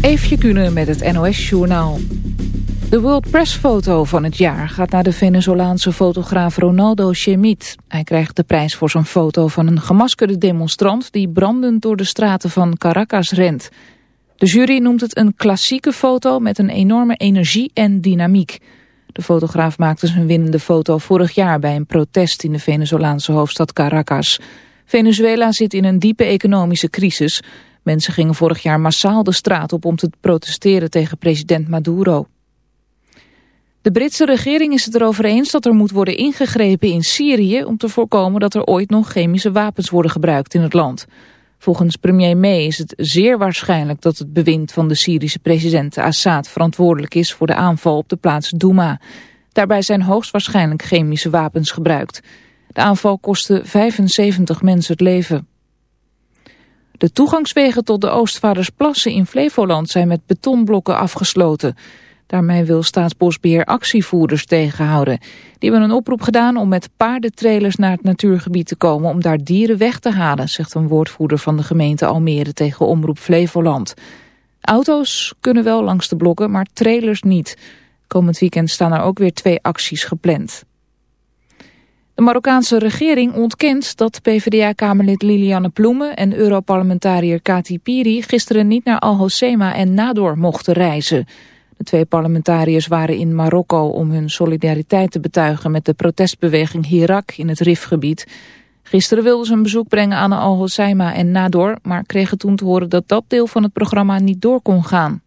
Eefje Kunnen met het NOS-journaal. De World Press Foto van het jaar gaat naar de Venezolaanse fotograaf Ronaldo Chemit. Hij krijgt de prijs voor zijn foto van een gemaskerde demonstrant... die brandend door de straten van Caracas rent. De jury noemt het een klassieke foto met een enorme energie en dynamiek. De fotograaf maakte zijn winnende foto vorig jaar bij een protest... in de Venezolaanse hoofdstad Caracas. Venezuela zit in een diepe economische crisis... Mensen gingen vorig jaar massaal de straat op om te protesteren tegen president Maduro. De Britse regering is het erover eens dat er moet worden ingegrepen in Syrië... om te voorkomen dat er ooit nog chemische wapens worden gebruikt in het land. Volgens premier May is het zeer waarschijnlijk dat het bewind van de Syrische president Assad... verantwoordelijk is voor de aanval op de plaats Douma. Daarbij zijn hoogstwaarschijnlijk chemische wapens gebruikt. De aanval kostte 75 mensen het leven. De toegangswegen tot de Oostvaardersplassen in Flevoland zijn met betonblokken afgesloten. Daarmee wil Staatsbosbeheer actievoerders tegenhouden. Die hebben een oproep gedaan om met paardentrailers naar het natuurgebied te komen om daar dieren weg te halen, zegt een woordvoerder van de gemeente Almere tegen Omroep Flevoland. Auto's kunnen wel langs de blokken, maar trailers niet. Komend weekend staan er ook weer twee acties gepland. De Marokkaanse regering ontkent dat PvdA-kamerlid Liliane Ploemen en Europarlementariër Kati Piri gisteren niet naar Al-Hoceima en Nador mochten reizen. De twee parlementariërs waren in Marokko om hun solidariteit te betuigen met de protestbeweging Hirak in het Rifgebied. Gisteren wilden ze een bezoek brengen aan Al-Hoceima en Nador, maar kregen toen te horen dat dat deel van het programma niet door kon gaan.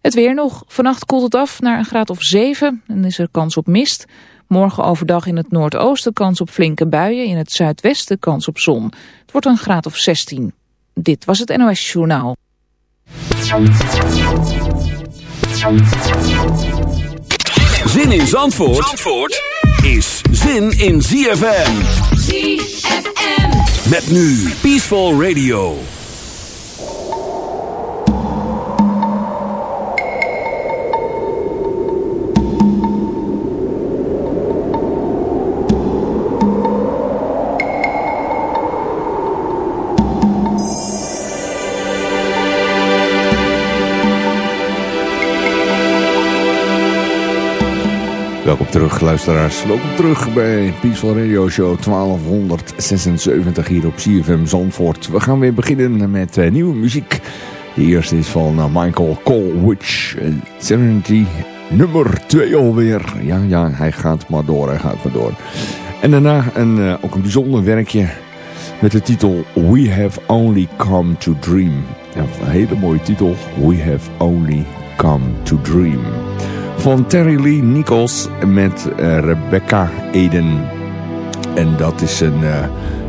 Het weer nog. Vannacht koelt het af naar een graad of 7 en is er kans op mist. Morgen overdag in het noordoosten kans op flinke buien. In het zuidwesten kans op zon. Het wordt een graad of 16. Dit was het NOS Journaal. Zin in Zandvoort, Zandvoort is zin in ZFM. ZFM. Met nu Peaceful Radio. Terug luisteraars, welkom terug bij Peaceful Radio Show 1276 hier op CFM Zandvoort. We gaan weer beginnen met uh, nieuwe muziek. De eerste is van uh, Michael Colwich, uh, Serenity nummer 2 alweer. Ja, ja, hij gaat maar door, hij gaat maar door. En daarna een, uh, ook een bijzonder werkje met de titel We Have Only Come to Dream. Ja, een hele mooie titel, We Have Only Come to Dream van Terry Lee Nichols met uh, Rebecca Eden. En dat is een, uh,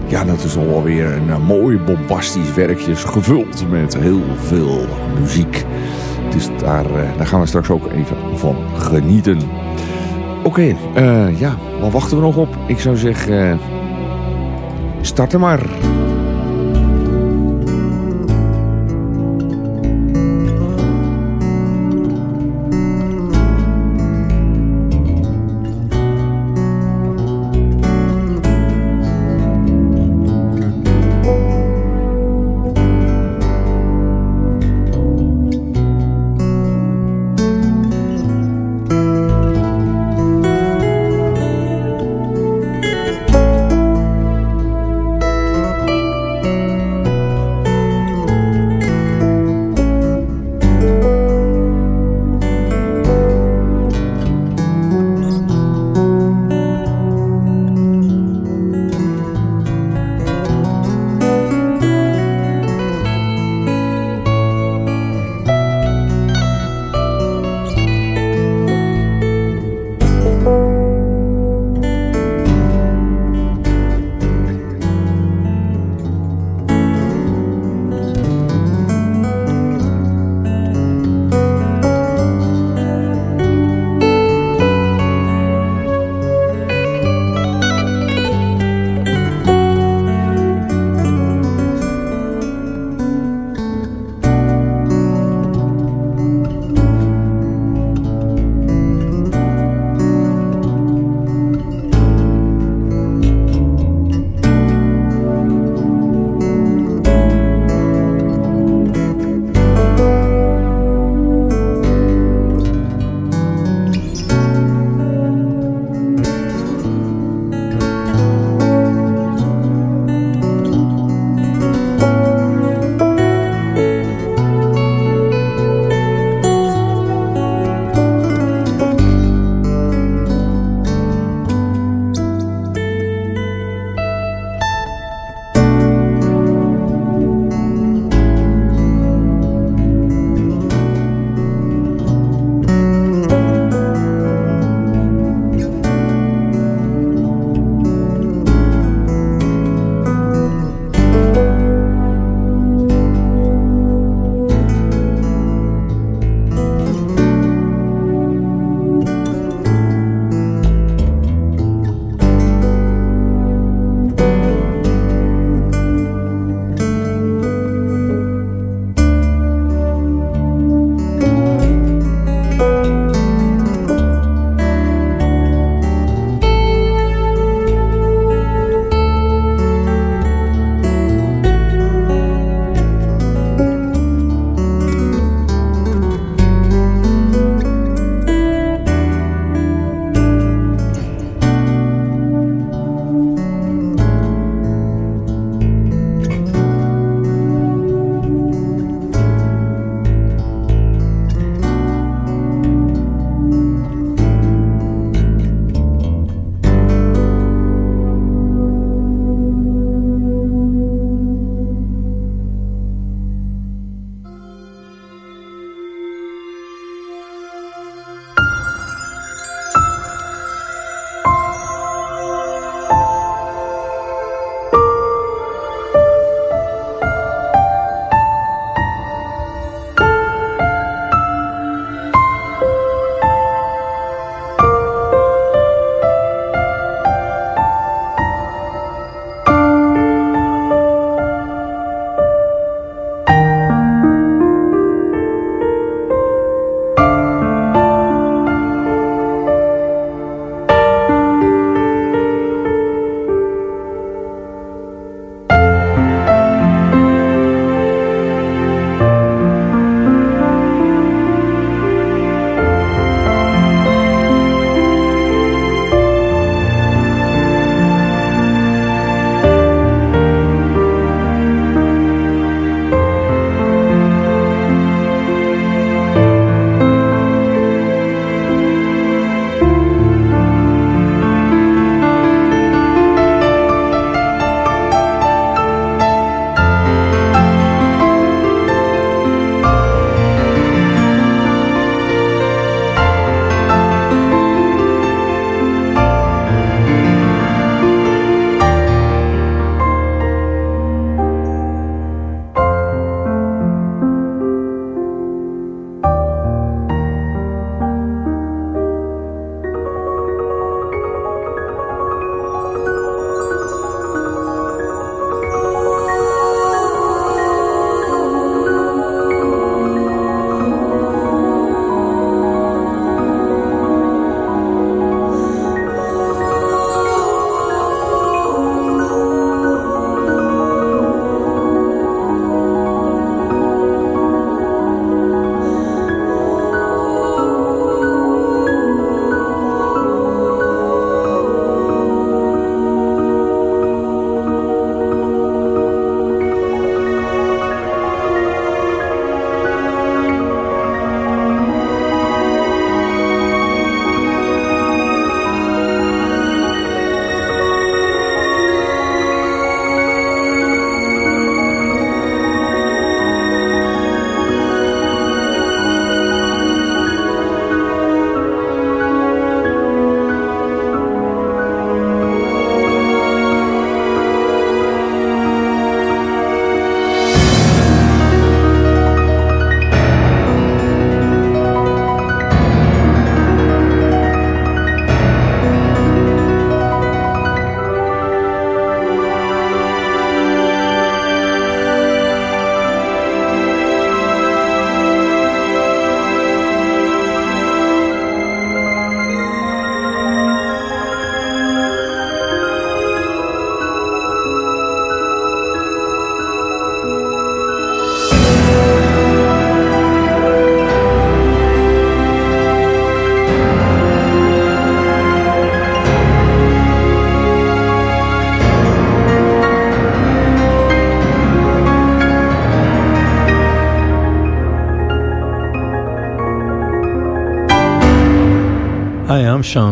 ja, dat is alweer een uh, mooi bombastisch werkje, gevuld met heel veel muziek. Dus daar, gaan we straks ook even van genieten. Oké, ja, wat wachten we nog op? Ik zou zeggen, starten maar.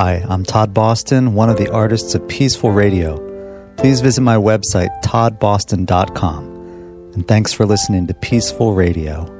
Hi, I'm Todd Boston, one of the artists of Peaceful Radio. Please visit my website, toddboston.com. And thanks for listening to Peaceful Radio.